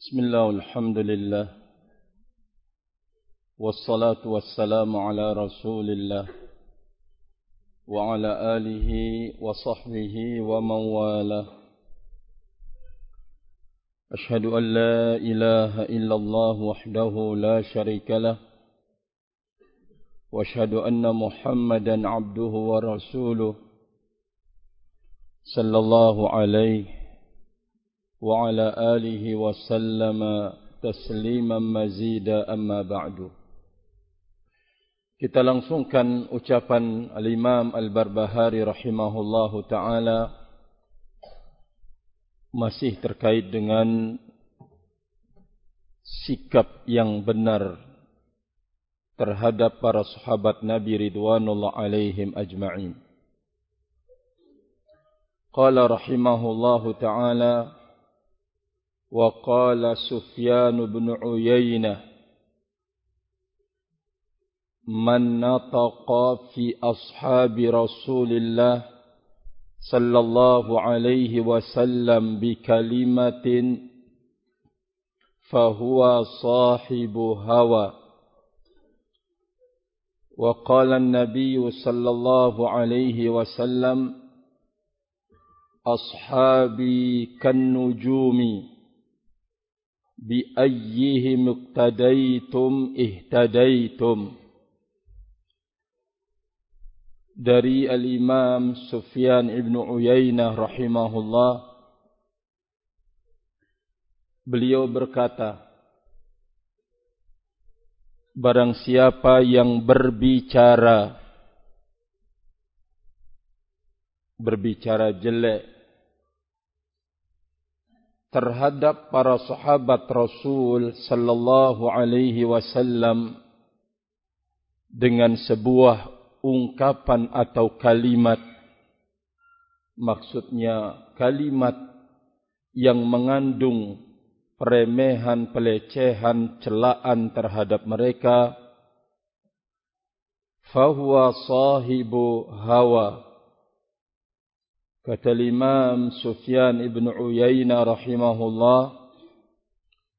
بسم الله والحمد لله والصلاة والسلام على رسول الله وعلى آله وصحبه ومن والاه. أشهد أن لا إله إلا الله وحده لا شريك له وأشهد أن محمدا عبده ورسوله صلى الله عليه وعلى آله وسلم تسليما مزيدا أما بعد Kita langsungkan ucapan Al-Imam Al-Barbahari rahimahullahu taala masih terkait dengan sikap yang benar terhadap para sahabat Nabi ridwanullah alaihim ajma'in. Qala rahimahullahu taala qala Sufyan bin Uyainah من نطق في أصحاب رسول الله صلى الله عليه وسلم بكلمة فهو صاحب هوى. وقال النبي صلى الله عليه وسلم أصحابي كالنجوم. بأيهم اقتديتم اهتديتم dari al-Imam Sufyan ibn Uyainah rahimahullah beliau berkata barang siapa yang berbicara berbicara jelek terhadap para sahabat Rasul sallallahu alaihi wasallam dengan sebuah ungkapan atau kalimat. Maksudnya kalimat yang mengandung peremehan, pelecehan, celaan terhadap mereka. Fahuwa sahibu hawa kata Imam Sufyan ibn Uyainah rahimahullah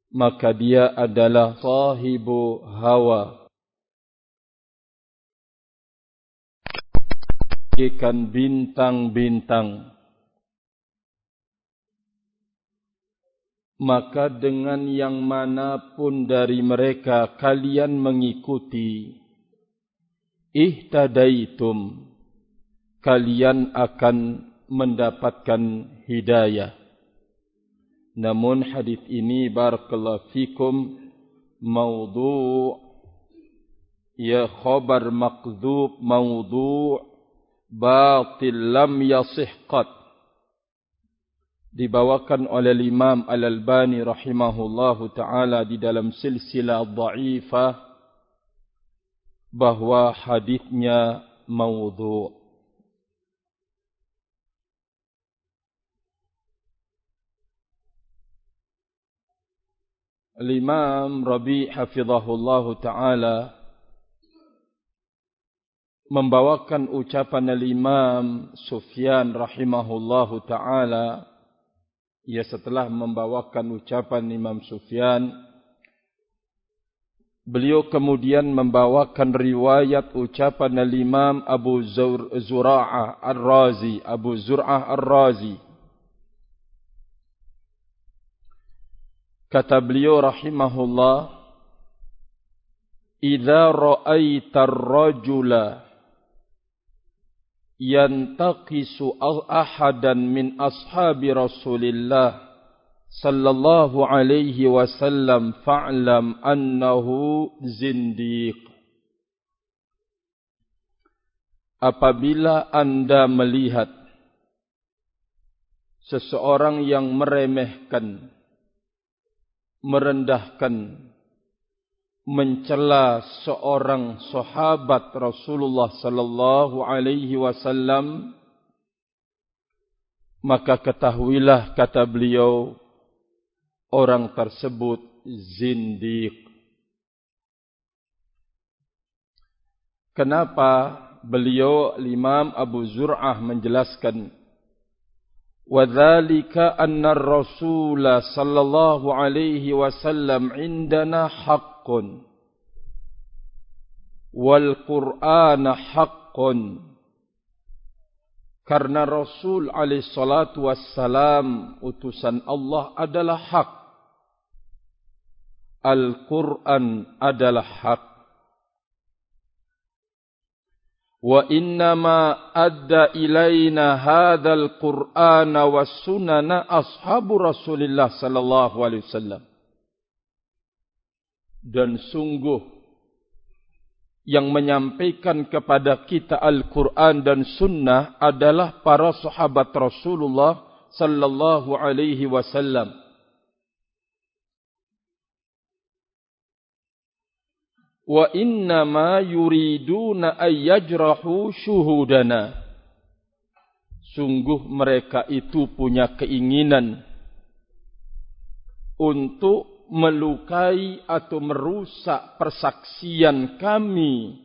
maka dia adalah sahibu hawa bagaikan bintang-bintang. Maka dengan yang manapun dari mereka kalian mengikuti, ihtadaitum, kalian akan mendapatkan hidayah. Namun hadis ini barakallahu fikum maudhu' ya khabar maqdhub maudhu' batil lam yasih qat dibawakan oleh Imam Al-Albani rahimahullahu taala di dalam silsilah dha'ifah bahwa hadisnya maudhu' Al-Imam Rabi' hafizahullahu taala membawakan ucapan al-Imam Sufyan rahimahullahu taala. Ia setelah membawakan ucapan Imam Sufyan beliau kemudian membawakan riwayat ucapan al-Imam Abu Zur Zura'ah Ar-Razi Abu Zur'ah Ar-Razi kata beliau rahimahullah idza ra'aita ar-rajula yantaqisu ahadan min ashabi Rasulillah sallallahu alaihi wasallam fa'lam annahu zindiq. Apabila anda melihat seseorang yang meremehkan merendahkan mencela seorang sahabat Rasulullah sallallahu alaihi wasallam maka ketahuilah kata beliau orang tersebut zindiq. Kenapa beliau Imam Abu Zur'ah menjelaskan وذلك أن الرسول صلى الله عليه وسلم عندنا حق والقرآن حق karena Rasul alaihi salatu wassalam utusan Allah adalah hak Al-Quran adalah hak وإنما أدى إلينا هذا القرآن والسنن أصحاب رسول الله صلى الله عليه وسلم dan sungguh yang menyampaikan kepada kita Al-Quran dan Sunnah adalah para sahabat Rasulullah sallallahu alaihi wasallam. Wa inna ma yuriduna ayyajrahu syuhudana sungguh mereka itu punya keinginan untuk melukai atau merusak persaksian kami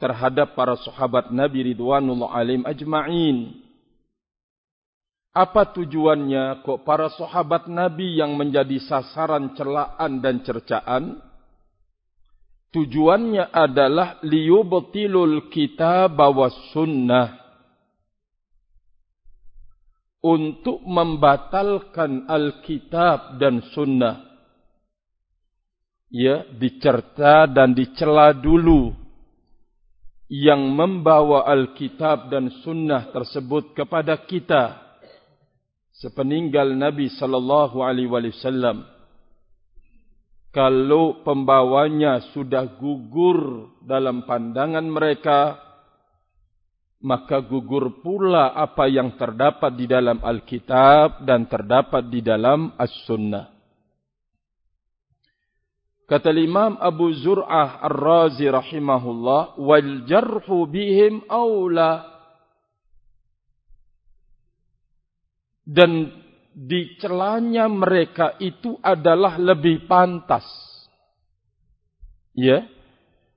terhadap para sahabat Nabi ridwanullah alaihim ajma'in. Apa tujuannya kok para sahabat Nabi yang menjadi sasaran celaan dan cercaan tujuannya adalah liyubtilul kitab wa sunnah. Untuk membatalkan alkitab dan sunnah. Ya dicerta dan dicela dulu. Yang membawa alkitab dan sunnah tersebut kepada kita. Sepeninggal Nabi sallallahu alaihi wasallam kalau pembawanya sudah gugur dalam pandangan mereka, maka gugur pula apa yang terdapat di dalam Alkitab dan terdapat di dalam As-Sunnah. Kata Imam Abu Zur'ah Ar-Razi rahimahullah, wal jarhu bihim awla. Dan dicelanya mereka itu adalah lebih pantas. Ya.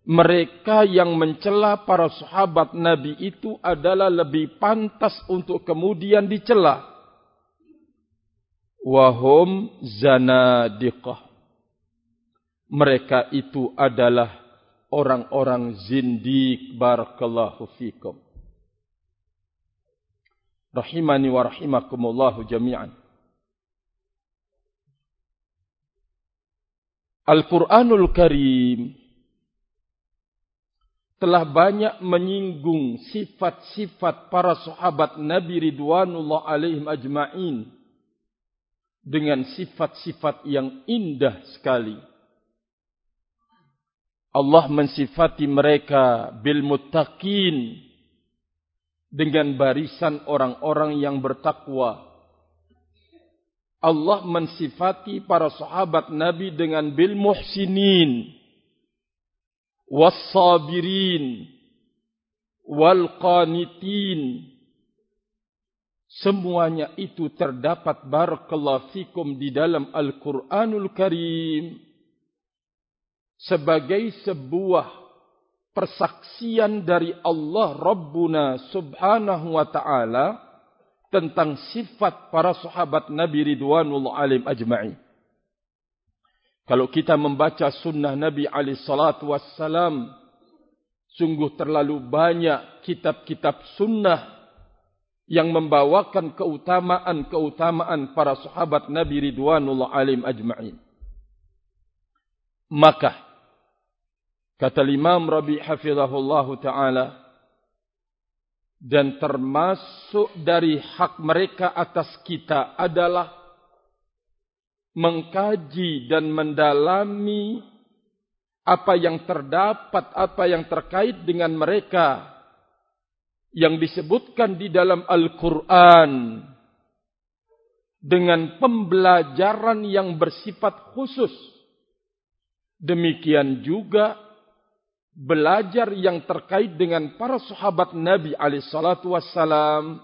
Mereka yang mencela para sahabat Nabi itu adalah lebih pantas untuk kemudian dicela. Wahum zanadiqah. Mereka itu adalah orang-orang zindik barakallahu fikum. Rahimani wa rahimakumullahu jami'an. Al-Quranul Karim telah banyak menyinggung sifat-sifat para sahabat Nabi Ridwanullah alaihim ajma'in dengan sifat-sifat yang indah sekali. Allah mensifati mereka bil muttaqin dengan barisan orang-orang yang bertakwa. Allah mensifati para sahabat Nabi dengan bil muhsinin was sabirin wal qanitin semuanya itu terdapat barakallahu fikum di dalam Al-Qur'anul Karim. Sebagai sebuah persaksian dari Allah Rabbuna Subhanahu wa taala tentang sifat para sahabat Nabi Ridwanullah alim ajma'i. Kalau kita membaca sunnah Nabi alaihi salatu wassalam, sungguh terlalu banyak kitab-kitab sunnah yang membawakan keutamaan-keutamaan para sahabat Nabi Ridwanullah alim ajma'in. Maka, kata Imam Rabi hafizahullahu ta'ala, dan termasuk dari hak mereka atas kita adalah mengkaji dan mendalami apa yang terdapat, apa yang terkait dengan mereka yang disebutkan di dalam Al-Quran dengan pembelajaran yang bersifat khusus. Demikian juga belajar yang terkait dengan para sahabat Nabi alaihissalatu wassalam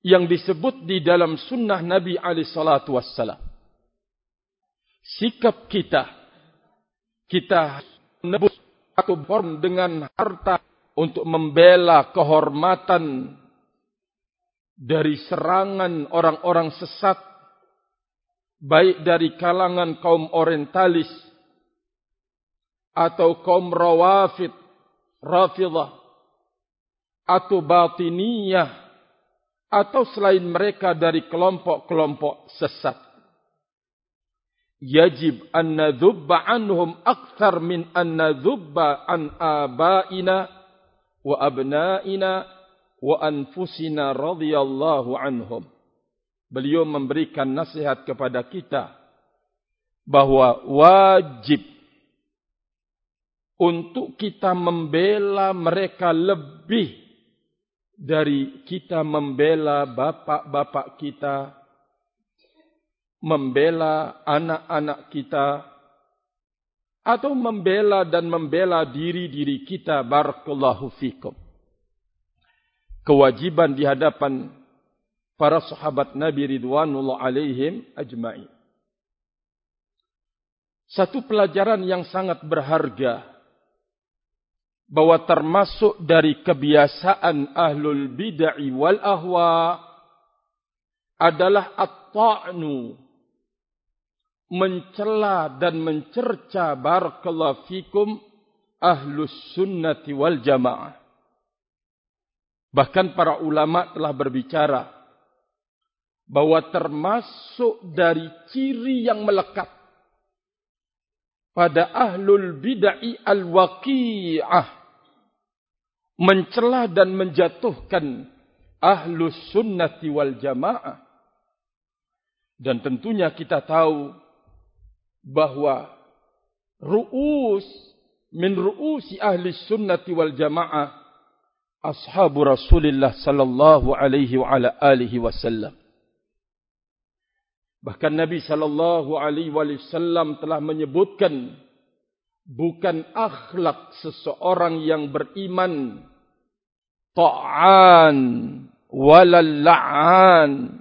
yang disebut di dalam sunnah Nabi alaihissalatu wassalam. Sikap kita, kita nebus atau born dengan harta untuk membela kehormatan dari serangan orang-orang sesat baik dari kalangan kaum orientalis atau kaum rawafid rafidah atau batiniyah atau selain mereka dari kelompok-kelompok sesat. Yajib an nadhubba anhum akthar min an nadhubba an abaina wa abnaina wa anfusina radhiyallahu anhum. Beliau memberikan nasihat kepada kita bahwa wajib untuk kita membela mereka lebih dari kita membela bapak-bapak kita membela anak-anak kita atau membela dan membela diri-diri kita barakallahu fikum. Kewajiban di hadapan para sahabat Nabi ridwanullah alaihim ajma'i satu pelajaran yang sangat berharga bahwa termasuk dari kebiasaan ahlul bid'ah wal ahwa adalah at-ta'nu mencela dan mencerca barakallahu fikum ahlus sunnati wal jamaah. Bahkan para ulama telah berbicara bahwa termasuk dari ciri yang melekat pada ahlul bid'ah al-waqi'ah mencela dan menjatuhkan ahlus sunnati wal jamaah. Dan tentunya kita tahu bahwa ru'us min ru'usi ahli sunnati wal jamaah ashabu Rasulullah sallallahu alaihi wa ala alihi wasallam. Bahkan Nabi sallallahu alaihi wasallam telah menyebutkan bukan akhlak seseorang yang beriman. Ta'an wala la'an.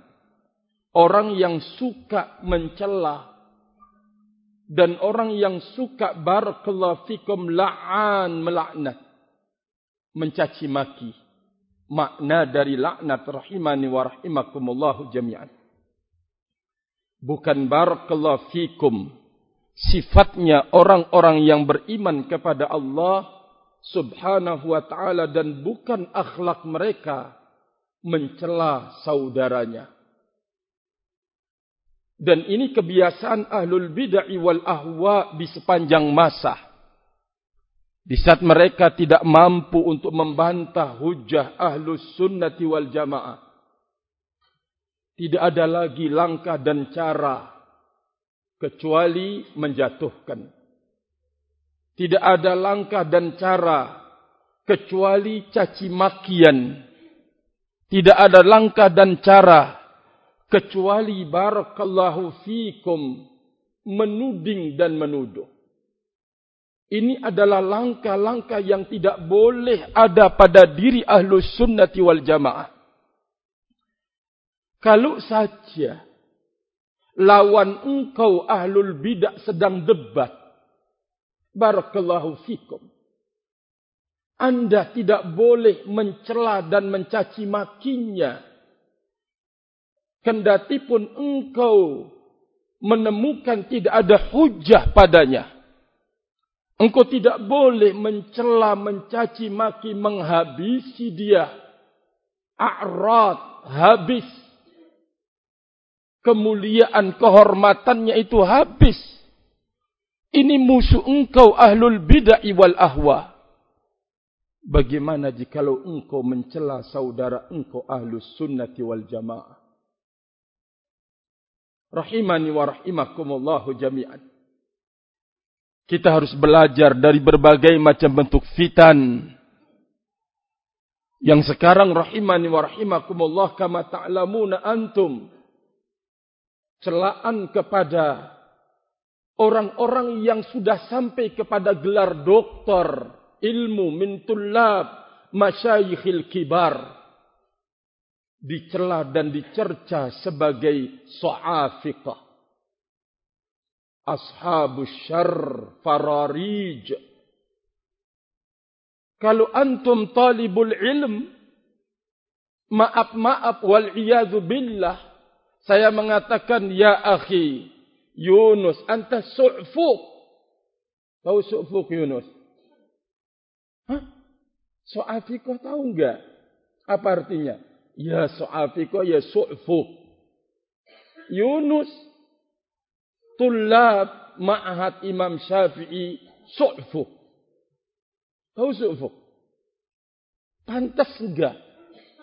Orang yang suka mencela dan orang yang suka barakallahu fikum la'an melaknat. Mencaci maki. Makna dari laknat rahimani wa rahimakumullah jami'an. Bukan barakallahu fikum sifatnya orang-orang yang beriman kepada Allah subhanahu wa ta'ala dan bukan akhlak mereka mencela saudaranya dan ini kebiasaan ahlul bid'ah wal ahwa di sepanjang masa. Di saat mereka tidak mampu untuk membantah hujah ahlus sunnati wal jamaah. Tidak ada lagi langkah dan cara kecuali menjatuhkan. Tidak ada langkah dan cara kecuali caci makian. Tidak ada langkah dan cara kecuali barakallahu fikum menuding dan menuduh. Ini adalah langkah-langkah yang tidak boleh ada pada diri ahlu sunnati wal jamaah. Kalau saja lawan engkau ahlul bidah sedang debat, barakallahu fikum. Anda tidak boleh mencela dan mencaci makinya kendati pun engkau menemukan tidak ada hujah padanya. Engkau tidak boleh mencela, mencaci maki, menghabisi dia. A'rad, habis. Kemuliaan, kehormatannya itu habis. Ini musuh engkau ahlul bid'ah wal ahwa. Bagaimana jika engkau mencela saudara engkau ahlus sunnati wal jamaah? rahimani wa rahimakumullahu jami'an. Kita harus belajar dari berbagai macam bentuk fitan yang sekarang rahimani wa rahimakumullah kama ta'lamuna antum celaan kepada orang-orang yang sudah sampai kepada gelar doktor ilmu min tullab masyayikhil kibar dicela dan dicerca sebagai so'afiqah. Ashabus syar fararij. Kalau antum talibul ilm, maaf-maaf wal billah saya mengatakan ya akhi Yunus anta su'fuq tahu su'fuq Yunus Hah? Soal fikih tahu enggak? Apa artinya? Ya soal fikih ya su'fuq. Yunus tulab ma'ahad Imam Syafi'i su'fuq. Tahu su'fuq? Pantas enggak?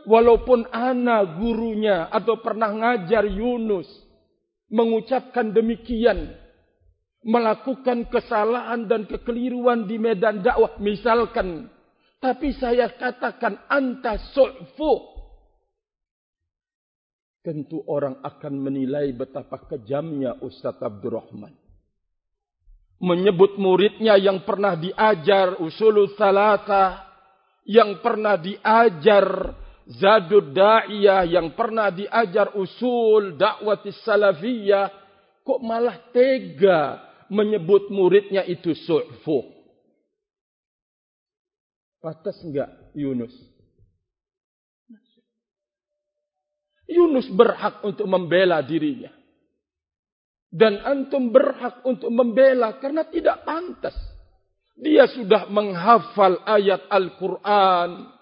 Walaupun ana gurunya atau pernah ngajar Yunus mengucapkan demikian melakukan kesalahan dan kekeliruan di medan dakwah misalkan tapi saya katakan anta su'fu. Tentu orang akan menilai betapa kejamnya Ustaz Abdurrahman. Menyebut muridnya yang pernah diajar usulul salata yang pernah diajar zadud da'iyah yang pernah diajar usul dakwatis salafiyah kok malah tega menyebut muridnya itu su'fu. Patas enggak Yunus? Yunus berhak untuk membela dirinya. Dan antum berhak untuk membela karena tidak pantas. Dia sudah menghafal ayat Al-Quran.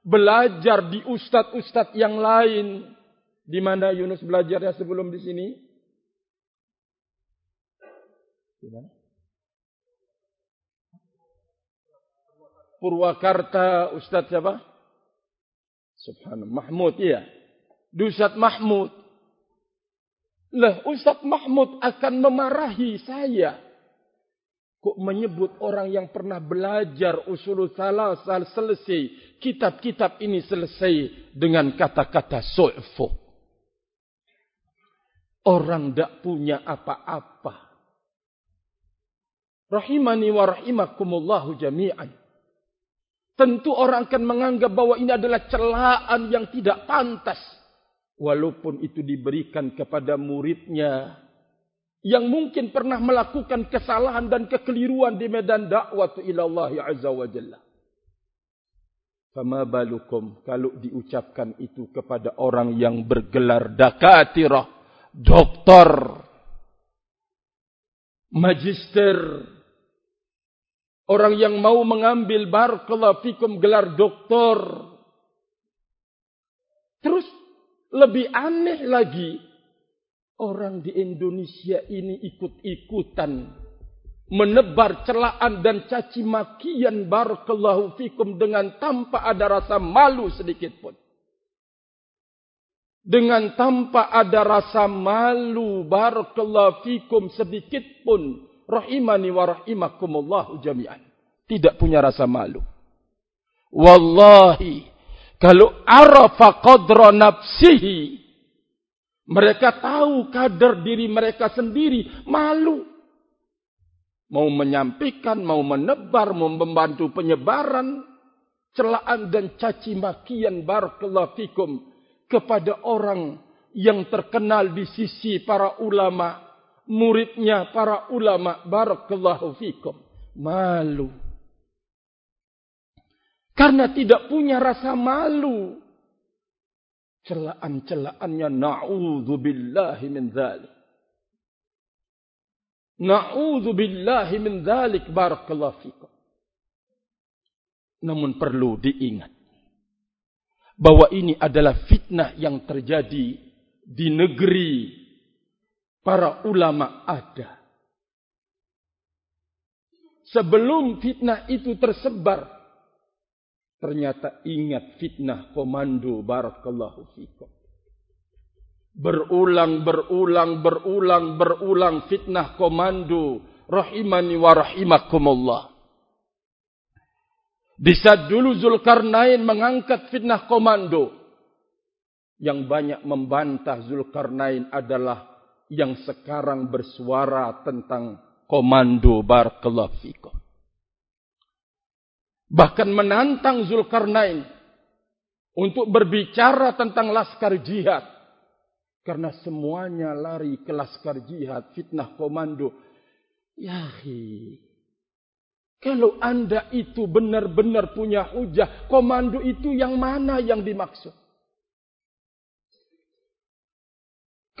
Belajar di ustad-ustad yang lain. Di mana Yunus belajarnya sebelum di sini? Purwakarta Ustaz siapa? Subhanallah. Mahmud, iya. Di Ustaz Mahmud. Lah, Ustaz Mahmud akan memarahi saya. Kok menyebut orang yang pernah belajar usul salah selesai. Kitab-kitab ini selesai dengan kata-kata su'fu. Orang tak punya apa-apa rahimani wa rahimakumullahu jami'an. Tentu orang akan menganggap bahwa ini adalah celaan yang tidak pantas. Walaupun itu diberikan kepada muridnya. Yang mungkin pernah melakukan kesalahan dan kekeliruan di medan dakwah ila Allah Azza wa Jalla. Fama balukum kalau diucapkan itu kepada orang yang bergelar dakatirah, doktor, magister, Orang yang mau mengambil barakallahu fikum gelar doktor. Terus lebih aneh lagi. Orang di Indonesia ini ikut-ikutan. Menebar celaan dan caci makian barakallahu fikum dengan tanpa ada rasa malu sedikit pun. Dengan tanpa ada rasa malu barakallahu fikum sedikit pun rahimani wa rahimakumullahu jami'an. Tidak punya rasa malu. Wallahi, kalau arafa qadra nafsihi, mereka tahu kadar diri mereka sendiri, malu. Mau menyampaikan, mau menebar, mau membantu penyebaran, celaan dan caci makian barakallahu fikum kepada orang yang terkenal di sisi para ulama' muridnya para ulama barakallahu fikum. Malu. Karena tidak punya rasa malu celaan-celaannya na'udzubillahi min dzalik na'udzubillahi min dzalik barakallahu fikum namun perlu diingat bahwa ini adalah fitnah yang terjadi di negeri para ulama ada. Sebelum fitnah itu tersebar, ternyata ingat fitnah komando barakallahu fikum. Berulang, berulang, berulang, berulang fitnah komando rahimani wa rahimakumullah. Di saat dulu Zulkarnain mengangkat fitnah komando. Yang banyak membantah Zulkarnain adalah yang sekarang bersuara tentang komando Barakallahu Fikum. Bahkan menantang Zulkarnain untuk berbicara tentang laskar jihad. Karena semuanya lari ke laskar jihad, fitnah komando. Yahi, kalau anda itu benar-benar punya hujah, komando itu yang mana yang dimaksud?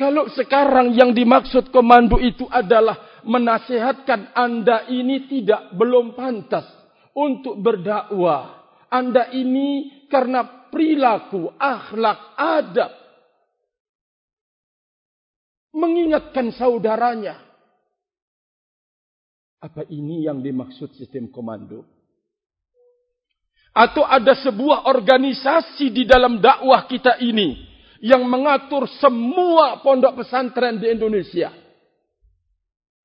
Kalau sekarang yang dimaksud komando itu adalah menasihatkan anda ini tidak belum pantas untuk berdakwah. Anda ini karena perilaku, akhlak, adab. Mengingatkan saudaranya. Apa ini yang dimaksud sistem komando? Atau ada sebuah organisasi di dalam dakwah kita ini yang mengatur semua pondok pesantren di Indonesia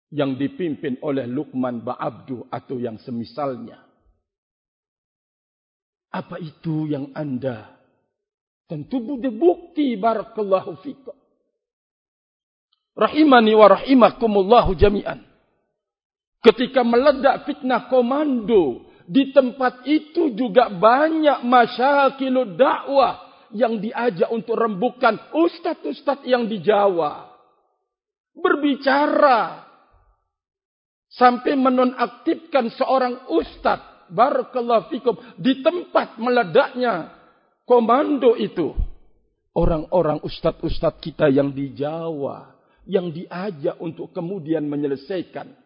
yang dipimpin oleh Luqman Ba'abdu atau yang semisalnya. Apa itu yang anda tentu bude bukti barakallahu fikum. Rahimani wa rahimakumullahu jami'an. Ketika meledak fitnah komando di tempat itu juga banyak masyakilud dakwah yang diajak untuk rembukan ustaz-ustaz yang di Jawa. Berbicara. Sampai menonaktifkan seorang ustaz. Barakallahu fikum. Di tempat meledaknya komando itu. Orang-orang ustaz-ustaz kita yang di Jawa. Yang diajak untuk kemudian menyelesaikan.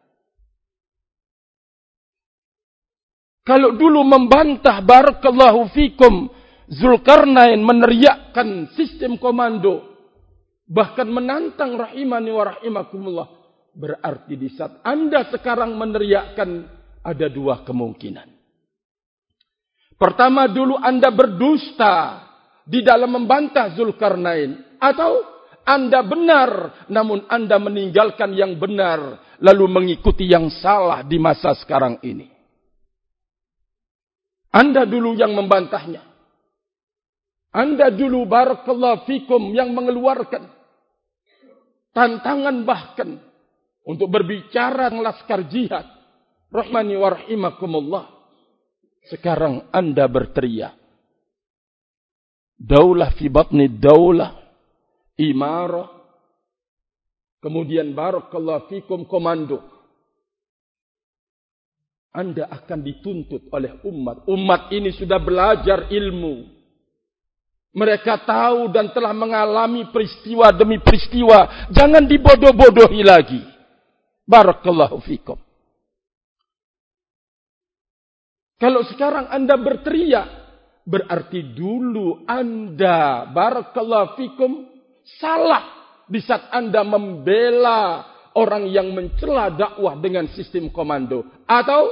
Kalau dulu membantah barakallahu fikum Zulkarnain meneriakkan sistem komando. Bahkan menantang rahimani wa rahimakumullah. Berarti di saat anda sekarang meneriakkan ada dua kemungkinan. Pertama dulu anda berdusta di dalam membantah Zulkarnain. Atau anda benar namun anda meninggalkan yang benar. Lalu mengikuti yang salah di masa sekarang ini. Anda dulu yang membantahnya. Anda dulu barakallahu fikum yang mengeluarkan tantangan bahkan untuk berbicara tentang laskar jihad. Rahmani wa rahimakumullah. Sekarang anda berteriak. Daulah fi batni daulah. Imarah. Kemudian barakallahu fikum komando. Anda akan dituntut oleh umat. Umat ini sudah belajar ilmu. Mereka tahu dan telah mengalami peristiwa demi peristiwa. Jangan dibodoh-bodohi lagi. Barakallahu fikum. Kalau sekarang anda berteriak. Berarti dulu anda. Barakallahu fikum. Salah. Di saat anda membela orang yang mencela dakwah dengan sistem komando. Atau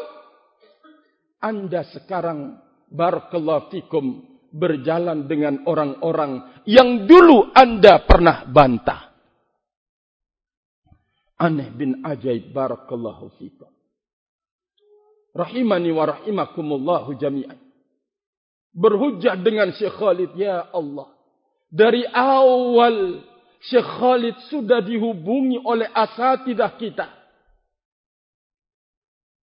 anda sekarang. Barakallahu fikum berjalan dengan orang-orang yang dulu anda pernah bantah. Aneh bin ajaib barakallahu fikum. Rahimani wa rahimakumullahu jami'an. Berhujjah dengan Syekh Khalid, Ya Allah. Dari awal Syekh Khalid sudah dihubungi oleh asatidah kita.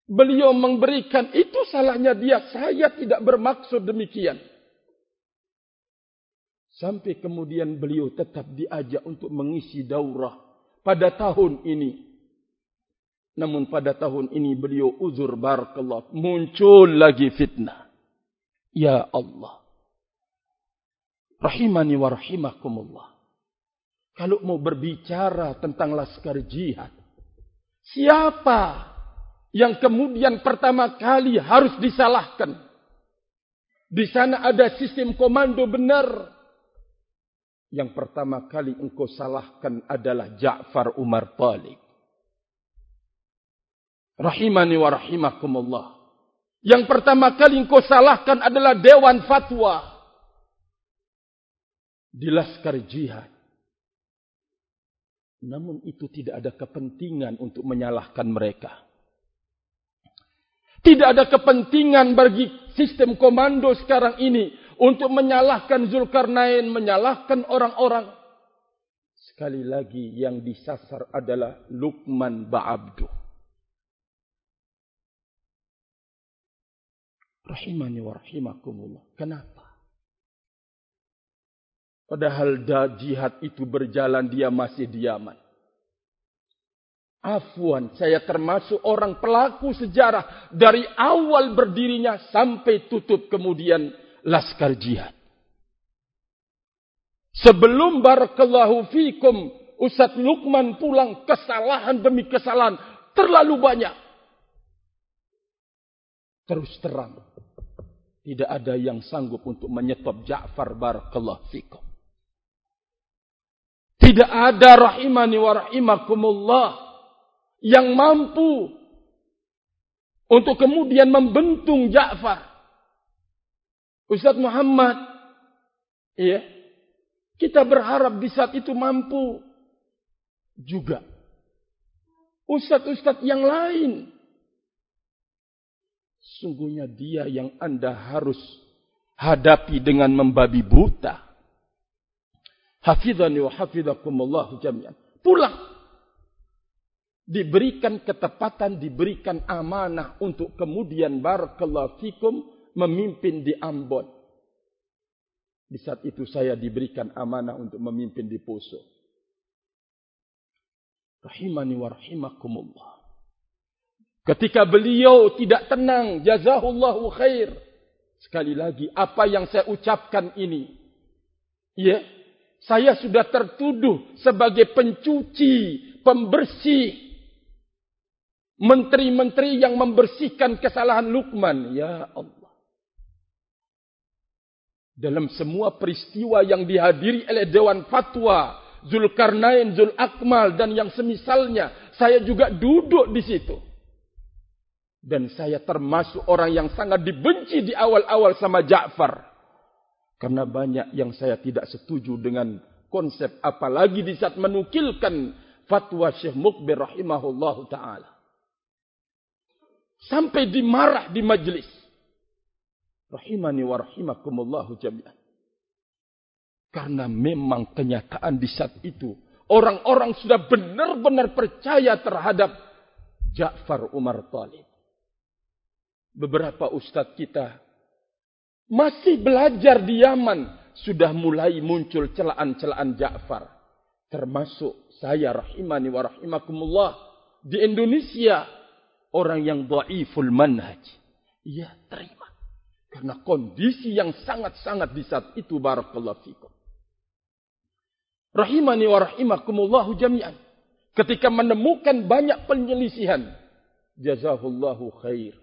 Beliau memberikan, itu salahnya dia. Saya tidak bermaksud demikian. Sampai kemudian beliau tetap diajak untuk mengisi daurah pada tahun ini. Namun pada tahun ini beliau uzur barakallah. Muncul lagi fitnah. Ya Allah. Rahimani wa rahimakumullah. Kalau mau berbicara tentang laskar jihad. Siapa yang kemudian pertama kali harus disalahkan? Di sana ada sistem komando benar yang pertama kali engkau salahkan adalah Ja'far Umar Talib. Rahimani wa rahimakumullah. Yang pertama kali engkau salahkan adalah Dewan Fatwa. Di Laskar Jihad. Namun itu tidak ada kepentingan untuk menyalahkan mereka. Tidak ada kepentingan bagi sistem komando sekarang ini untuk menyalahkan Zulkarnain, menyalahkan orang-orang. Sekali lagi yang disasar adalah Luqman Ba'abdu. Rahimani wa rahimakumullah. Kenapa? Padahal jihad itu berjalan dia masih diaman. Afwan, saya termasuk orang pelaku sejarah dari awal berdirinya sampai tutup kemudian laskar jihad. Sebelum barakallahu fikum Ustaz Lukman pulang kesalahan demi kesalahan terlalu banyak. Terus terang. Tidak ada yang sanggup untuk menyetop Ja'far barakallahu fikum. Tidak ada rahimani wa rahimakumullah yang mampu untuk kemudian membentung Ja'far. Ustaz Muhammad, iya, kita berharap di saat itu mampu juga. Ustaz-ustaz yang lain. Sungguhnya dia yang anda harus hadapi dengan membabi buta. Hafidhani wa hafidhakumullah jami'an. Pulang. Diberikan ketepatan, diberikan amanah untuk kemudian barakallahu fikum memimpin di Ambon. Di saat itu saya diberikan amanah untuk memimpin di Poso. Rahimani wa rahimakumullah. Ketika beliau tidak tenang, jazahullahu khair. Sekali lagi, apa yang saya ucapkan ini. Ya, saya sudah tertuduh sebagai pencuci, pembersih. Menteri-menteri yang membersihkan kesalahan Luqman. Ya Allah. Dalam semua peristiwa yang dihadiri oleh Dewan Fatwa, Zulkarnain, Zul Akmal dan yang semisalnya, saya juga duduk di situ. Dan saya termasuk orang yang sangat dibenci di awal-awal sama Ja'far. Karena banyak yang saya tidak setuju dengan konsep apalagi di saat menukilkan fatwa Syekh Mukbir rahimahullah ta'ala. Sampai dimarah di majlis rahimani wa rahimakumullahu jami'an. Karena memang kenyataan di saat itu orang-orang sudah benar-benar percaya terhadap Ja'far Umar Talib. Beberapa ustaz kita masih belajar di Yaman sudah mulai muncul celaan-celaan Ja'far. Termasuk saya rahimani wa rahimakumullah di Indonesia orang yang dhaiful manhaj. Ya terima. Karena kondisi yang sangat-sangat di saat itu barakallahu fikum. Rahimani wa rahimakumullahu jami'an. Ketika menemukan banyak penyelisihan. Jazahullahu khair.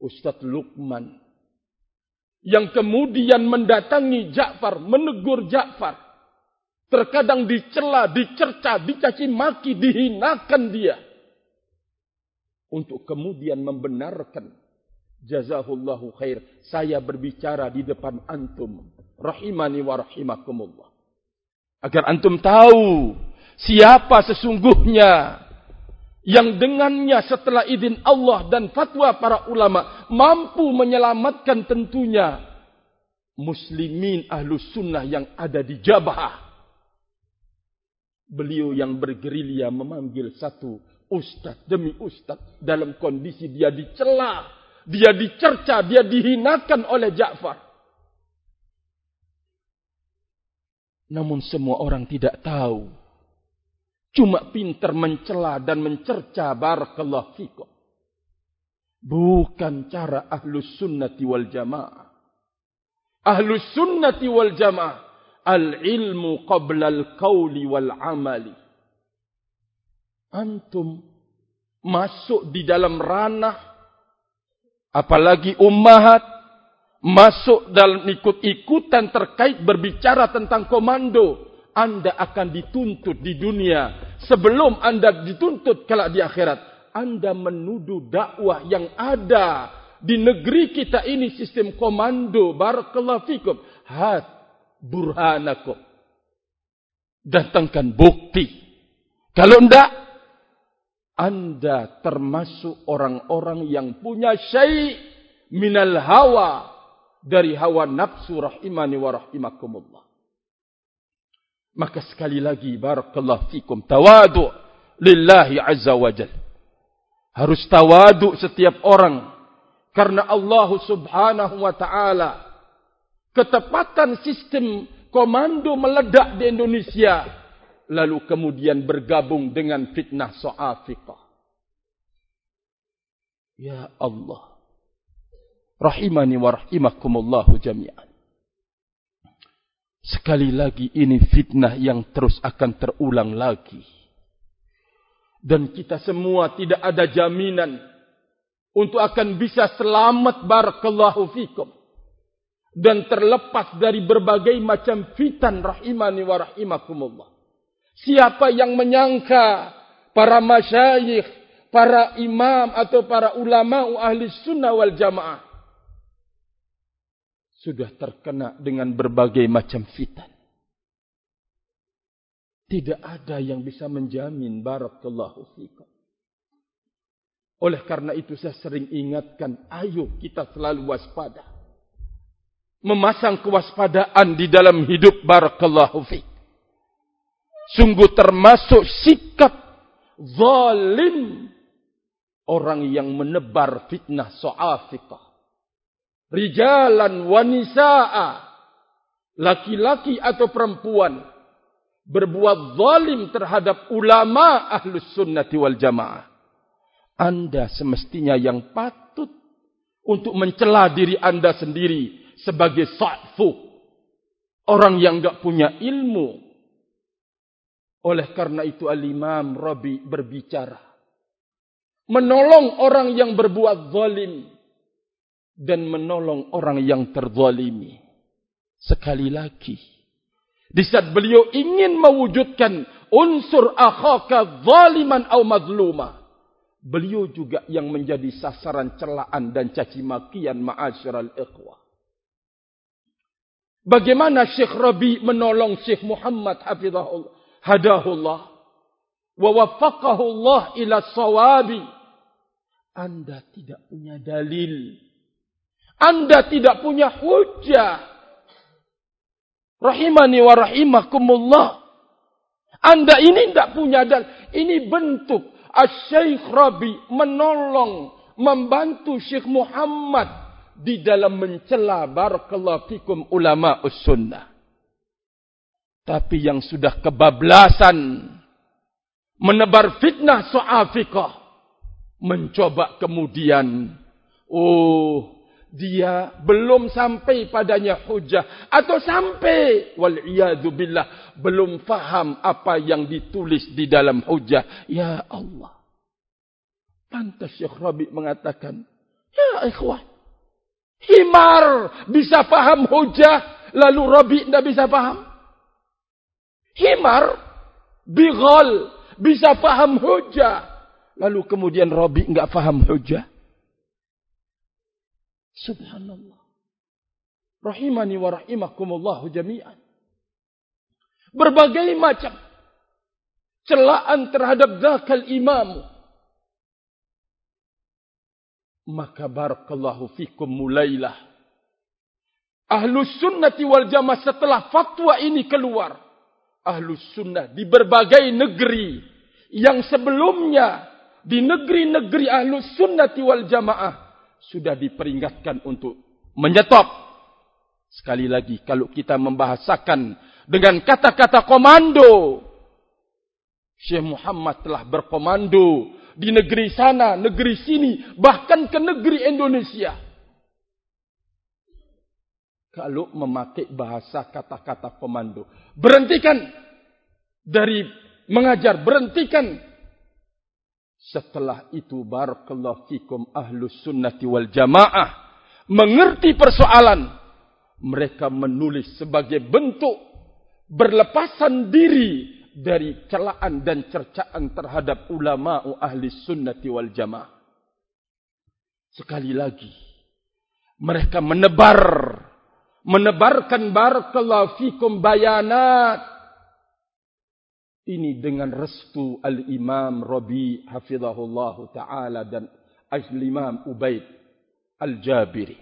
Ustaz Luqman. Yang kemudian mendatangi Ja'far. Menegur Ja'far. Terkadang dicela, dicerca, dicaci maki, dihinakan dia. Untuk kemudian membenarkan Jazahullahu khair. Saya berbicara di depan antum. Rahimani wa rahimakumullah. Agar antum tahu siapa sesungguhnya yang dengannya setelah izin Allah dan fatwa para ulama mampu menyelamatkan tentunya muslimin ahlus sunnah yang ada di Jabah. Beliau yang bergerilya memanggil satu ustaz demi ustaz dalam kondisi dia dicela dia dicerca, dia dihinakan oleh Ja'far. Namun semua orang tidak tahu. Cuma pintar mencela dan mencerca barakallahu fikum. Bukan cara ahlus sunnati wal jamaah. Ahlus sunnati wal jamaah. Al-ilmu qabla al-qawli wal amali. Antum masuk di dalam ranah apalagi ummahat masuk dalam ikut-ikutan terkait berbicara tentang komando, anda akan dituntut di dunia sebelum anda dituntut kelak di akhirat. Anda menuduh dakwah yang ada di negeri kita ini sistem komando. Barakallahu fikum. Hat burhanakum. Datangkan bukti. Kalau tidak, anda termasuk orang-orang yang punya syai' minal hawa dari hawa nafsu rahimani wa rahimakumullah. Maka sekali lagi barakallahu fikum tawadu lillahi azza wa jal. Harus tawadu setiap orang karena Allah subhanahu wa ta'ala ketepatan sistem komando meledak di Indonesia lalu kemudian bergabung dengan fitnah so'afiqah. Ya Allah. Rahimani wa rahimakumullahu jami'an. Sekali lagi ini fitnah yang terus akan terulang lagi. Dan kita semua tidak ada jaminan untuk akan bisa selamat barakallahu fikum. Dan terlepas dari berbagai macam fitan rahimani wa rahimakumullah. Siapa yang menyangka para masyayikh, para imam atau para ulama ahli sunnah wal jamaah sudah terkena dengan berbagai macam fitan. Tidak ada yang bisa menjamin barakallahu fikum. Oleh karena itu saya sering ingatkan, ayo kita selalu waspada. Memasang kewaspadaan di dalam hidup barakallahu fikum. Sungguh termasuk sikap zalim orang yang menebar fitnah so'afiqah rijalan wanisa'a laki-laki atau perempuan berbuat zalim terhadap ulama ahlus sunnati wal jamaah. Anda semestinya yang patut untuk mencela diri anda sendiri sebagai sa'fu orang yang enggak punya ilmu. Oleh karena itu al-imam Rabi berbicara. Menolong orang yang berbuat zalim dan menolong orang yang terzalimi. Sekali lagi, di saat beliau ingin mewujudkan unsur akhaka zaliman atau mazluma, beliau juga yang menjadi sasaran celaan dan caci makian ma'asyiral ikhwah. Bagaimana Syekh Rabi menolong Syekh Muhammad hafizahullah, hadahullah, wa waffaqahu Allah ila sawabi. Anda tidak punya dalil anda tidak punya hujah. Rahimani wa rahimakumullah. Anda ini tidak punya dan ini bentuk Syekh Rabi menolong membantu Syekh Muhammad di dalam mencela barakallahu fikum ulama sunnah. Tapi yang sudah kebablasan menebar fitnah soal fiqh mencoba kemudian oh dia belum sampai padanya hujah atau sampai wal billah belum faham apa yang ditulis di dalam hujah. Ya Allah. Pantas Syekh Rabi mengatakan ya ikhwan himar bisa faham hujah lalu Rabi tidak bisa faham. Himar bighal bisa faham hujah lalu kemudian Rabi enggak faham hujah Subhanallah. Rahimani wa rahimakumullahu jami'an. Berbagai macam celaan terhadap zakal imam. Maka barakallahu fikum mulailah. Ahlus sunnati wal jamaah setelah fatwa ini keluar. Ahlus sunnah di berbagai negeri yang sebelumnya di negeri-negeri ahlus sunnati wal jamaah sudah diperingatkan untuk menyetop. Sekali lagi, kalau kita membahasakan dengan kata-kata komando, Syekh Muhammad telah berkomando di negeri sana, negeri sini, bahkan ke negeri Indonesia. Kalau memakai bahasa kata-kata komando, berhentikan dari mengajar, berhentikan Setelah itu barakallahu fikum ahlus sunnati wal jamaah mengerti persoalan mereka menulis sebagai bentuk berlepasan diri dari celaan dan cercaan terhadap ulama ahli sunnati wal jamaah. Sekali lagi mereka menebar menebarkan barakallahu fikum bayanat ini dengan restu al-imam Rabi hafizahullah taala dan al-imam Ubaid al-Jabiri.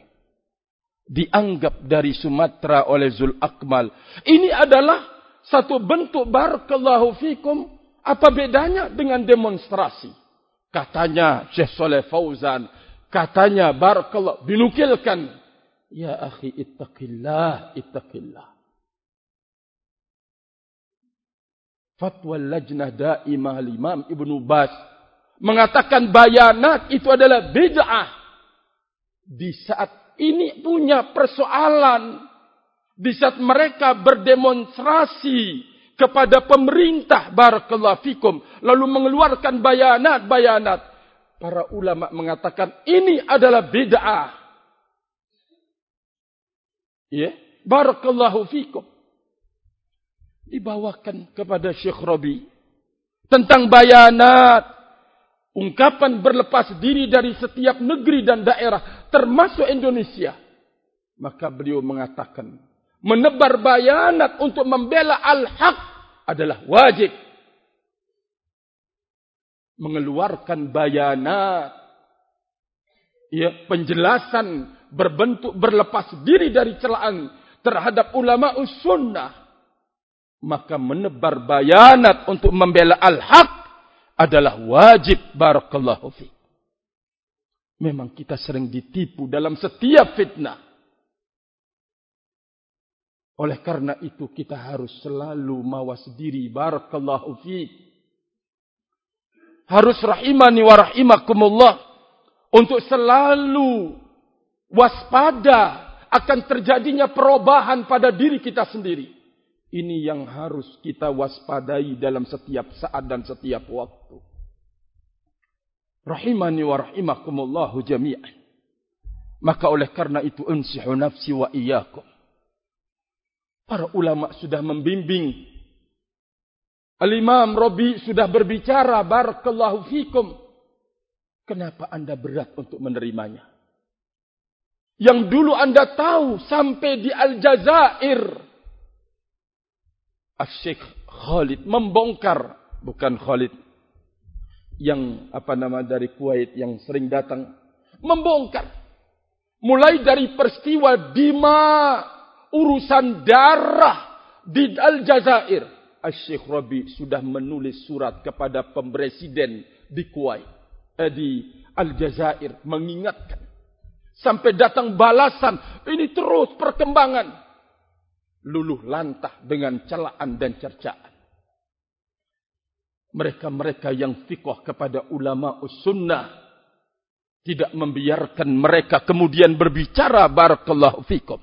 Dianggap dari Sumatera oleh Zul Akmal. Ini adalah satu bentuk barakallahu fikum. Apa bedanya dengan demonstrasi? Katanya Syekh Saleh Fauzan katanya barakallahu dinukilkan. Ya akhi ittaqillah ittaqillah Fatwa Lajnah Daimah Imam Ibnu Bas mengatakan bayanat itu adalah bid'ah. Di saat ini punya persoalan Di saat mereka berdemonstrasi kepada pemerintah barakallahu fikum lalu mengeluarkan bayanat-bayanat para ulama mengatakan ini adalah bid'ah ya barakallahu fikum dibawakan kepada Syekh Rabi tentang bayanat ungkapan berlepas diri dari setiap negeri dan daerah termasuk Indonesia maka beliau mengatakan menebar bayanat untuk membela al-haq adalah wajib. Mengeluarkan bayanat. Ya, penjelasan berbentuk berlepas diri dari celaan terhadap ulama sunnah. Maka menebar bayanat untuk membela al-haq adalah wajib. Barakallahu fi. Memang kita sering ditipu dalam setiap fitnah. Oleh karena itu kita harus selalu mawas diri. Barakallahu fiqh. Harus rahimani wa rahimakumullah. Untuk selalu waspada akan terjadinya perubahan pada diri kita sendiri. Ini yang harus kita waspadai dalam setiap saat dan setiap waktu. Rahimani wa rahimakumullahu jami'an. Maka oleh karena itu unsihu nafsi wa iyakum. Para ulama sudah membimbing. Al-Imam Rabi sudah berbicara. Barakallahu fikum. Kenapa anda berat untuk menerimanya? Yang dulu anda tahu sampai di Al-Jazair. Al-Syekh Khalid membongkar. Bukan Khalid. Yang apa nama dari Kuwait yang sering datang. Membongkar. Mulai dari peristiwa Dima urusan darah di Aljazair. Syekh Rabi sudah menulis surat kepada pemresiden di Kuwait, eh, di Aljazair mengingatkan sampai datang balasan. Ini terus perkembangan luluh lantah dengan celaan dan cercaan. Mereka-mereka yang fikoh kepada ulama sunnah tidak membiarkan mereka kemudian berbicara barakallahu fikum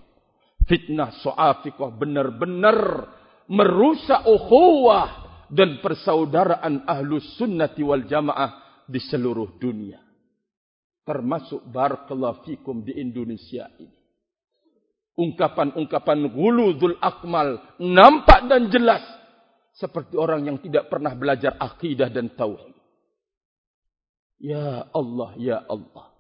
fitnah so'afiqah benar-benar merusak ukhuwah dan persaudaraan ahlus sunnati wal jamaah di seluruh dunia. Termasuk barakallahu fikum di Indonesia ini. Ungkapan-ungkapan guludul akmal nampak dan jelas. Seperti orang yang tidak pernah belajar akidah dan tauhid. Ya Allah, Ya Allah.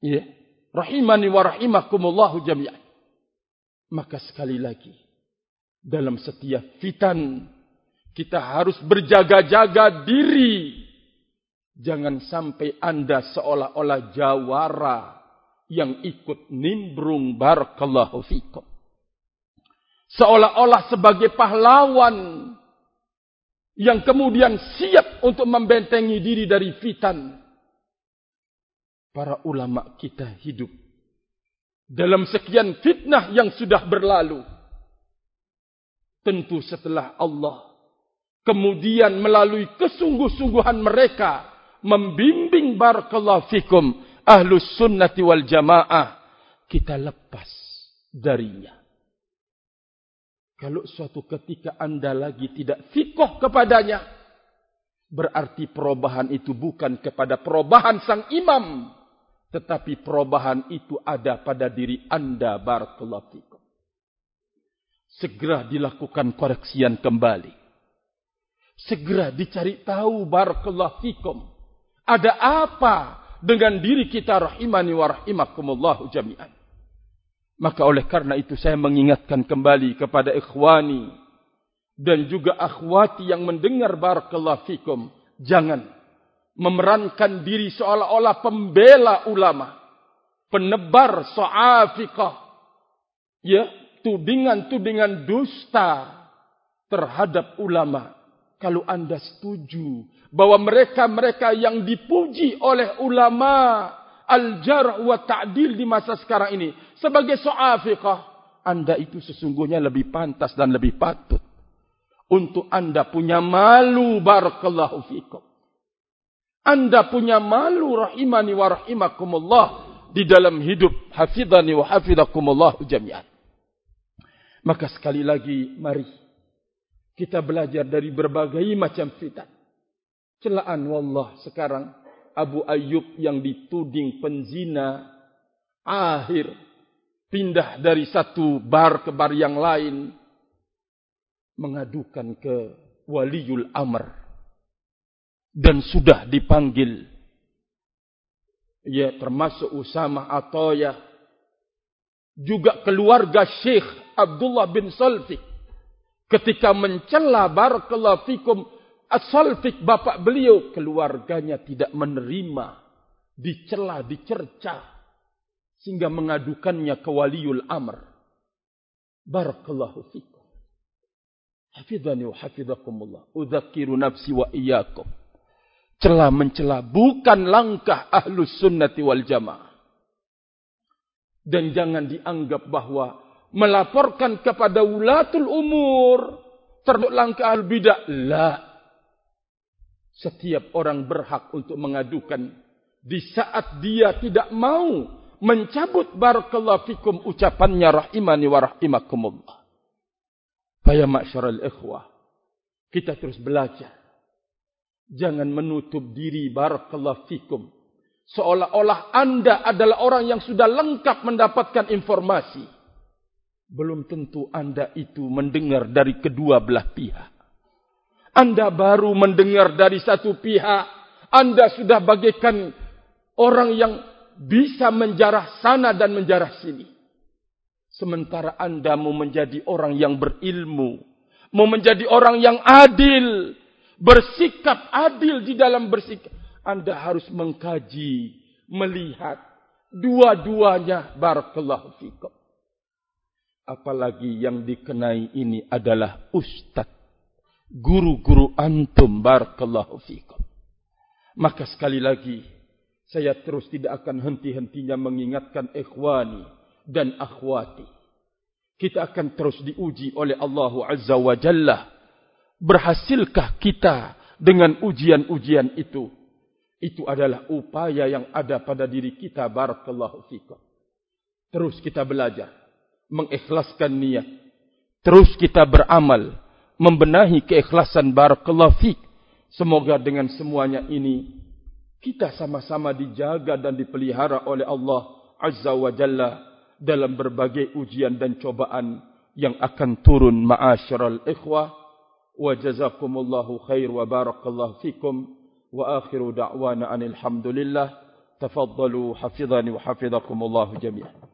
Ya. Rahimani wa rahimakumullahu jami'an. Maka sekali lagi, dalam setiap fitan, kita harus berjaga-jaga diri. Jangan sampai anda seolah-olah jawara yang ikut nimbrung barakallahu fikum. Seolah-olah sebagai pahlawan yang kemudian siap untuk membentengi diri dari fitan para ulama kita hidup dalam sekian fitnah yang sudah berlalu. Tentu setelah Allah kemudian melalui kesungguh-sungguhan mereka membimbing barakallahu fikum ahlus sunnati wal jamaah kita lepas darinya. Kalau suatu ketika anda lagi tidak fikoh kepadanya, berarti perubahan itu bukan kepada perubahan sang imam, tetapi perubahan itu ada pada diri anda barakallahu fikum. Segera dilakukan koreksian kembali. Segera dicari tahu barakallahu fikum. Ada apa dengan diri kita rahimani wa rahimakumullahu jami'an. Maka oleh karena itu saya mengingatkan kembali kepada ikhwani dan juga akhwati yang mendengar barakallahu fikum. Jangan memerankan diri seolah-olah pembela ulama, penebar so'afiqah, ya, tudingan-tudingan dusta terhadap ulama. Kalau anda setuju bahwa mereka-mereka yang dipuji oleh ulama al-jar wa ta'dil di masa sekarang ini sebagai so'afiqah, anda itu sesungguhnya lebih pantas dan lebih patut untuk anda punya malu barakallahu fikum anda punya malu rahimani wa rahimakumullah di dalam hidup hafidhani wa hafidhakumullah jami'an. Maka sekali lagi mari kita belajar dari berbagai macam fitan. Celaan wallah sekarang Abu Ayyub yang dituding penzina akhir pindah dari satu bar ke bar yang lain mengadukan ke waliul amr. Dan sudah dipanggil. Ya termasuk Usama Atoya juga keluarga Syekh Abdullah bin Salfik ketika mencela barakallahu fikum As-Salfik bapak beliau keluarganya tidak menerima dicela dicerca sehingga mengadukannya ke waliul amr. Barakallahu fikum. Hafizani wa hafizakumullah. Udzakiru nafsi wa iyyakum. Celah mencela bukan langkah ahlus sunnati wal jamaah. Dan jangan dianggap bahwa melaporkan kepada ulatul umur terhadap langkah al bidah la setiap orang berhak untuk mengadukan di saat dia tidak mau mencabut barakallahu fikum ucapannya rahimani wa rahimakumullah. Faya ma'syaral ikhwah. Kita terus belajar. Jangan menutup diri barakallahu fikum. Seolah-olah anda adalah orang yang sudah lengkap mendapatkan informasi. Belum tentu anda itu mendengar dari kedua belah pihak. Anda baru mendengar dari satu pihak, Anda sudah bagaikan orang yang bisa menjarah sana dan menjarah sini. Sementara Anda mau menjadi orang yang berilmu, mau menjadi orang yang adil, bersikap adil di dalam bersikap, Anda harus mengkaji, melihat dua-duanya barakallahu fikum. Apalagi yang dikenai ini adalah ustaz guru-guru antum barakallahu fikum. Maka sekali lagi saya terus tidak akan henti-hentinya mengingatkan ikhwani dan akhwati. Kita akan terus diuji oleh Allah Azza wa Jalla. Berhasilkah kita dengan ujian-ujian itu? Itu adalah upaya yang ada pada diri kita barakallahu fikum. Terus kita belajar mengikhlaskan niat. Terus kita beramal membenahi keikhlasan barakallahu fik. Semoga dengan semuanya ini kita sama-sama dijaga dan dipelihara oleh Allah Azza wa Jalla dalam berbagai ujian dan cobaan yang akan turun ma'asyiral ikhwah wa jazakumullahu khair wa barakallahu fikum wa akhiru da'wana anil hamdulillah tafaddalu hafizani wa hafizakumullahu jami'an